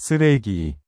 쓰레기.